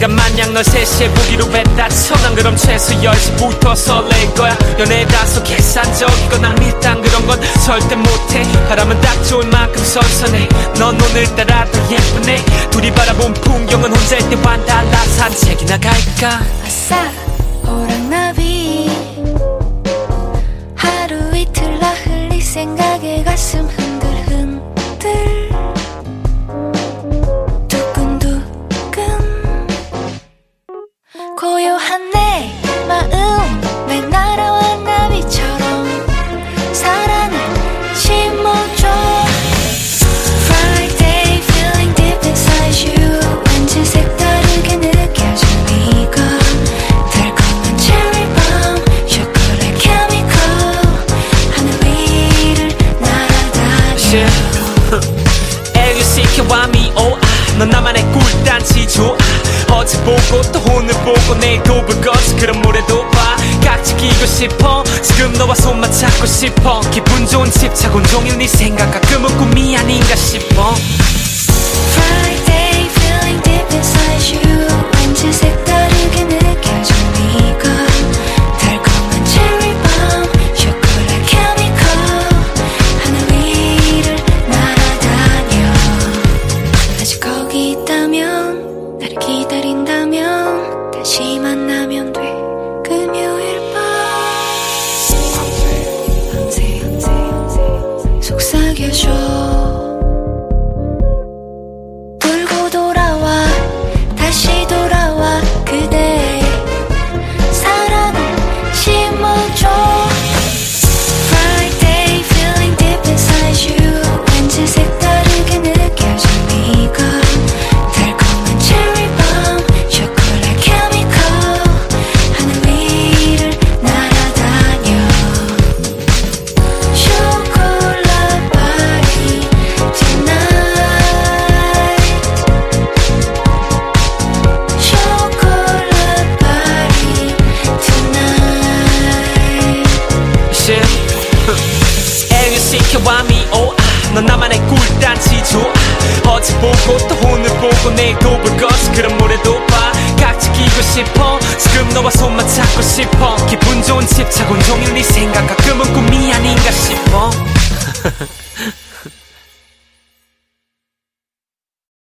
다시 해보기로 했다 쳐 난 그럼 최소 10시부터 설레인 거야. 연애 다소 계산적이거나 밀당 그런 건 절대 못해. 바람은 딱 좋을 만큼 선선해. 넌 오늘따라 더 예쁘네. 둘이 바라본 풍경은 혼자일 때와 달라. 산책이나 갈까? 아싸 호랑나비. 하루 이틀 나 흘릴 생각에 가슴 L-U-C-K-Y me-O 아, 넌 나만의 꿀단지 좋아. 어제 보고 또 오늘 보고 내일도 볼 거지. 그럼 모레도 봐. 각지 끼고 싶어. 지금 너와 손만 잡고 싶어. 기분 좋은 집착 온종일 네 생각 가끔은 꿈이 아닌 다시 만나면 돼. 금요일 밤. 속삭여줘 넌 나만의 꿀단지 좋아 어제 보고 또 오늘 보고 내일도 볼 거지 그럼 모레도 봐. 각지 끼고 싶어. 지금 너와 손만 잡고 싶어. 기분 좋은 집착 온종일 네 생각 가끔은 꿈이 아닌가 싶어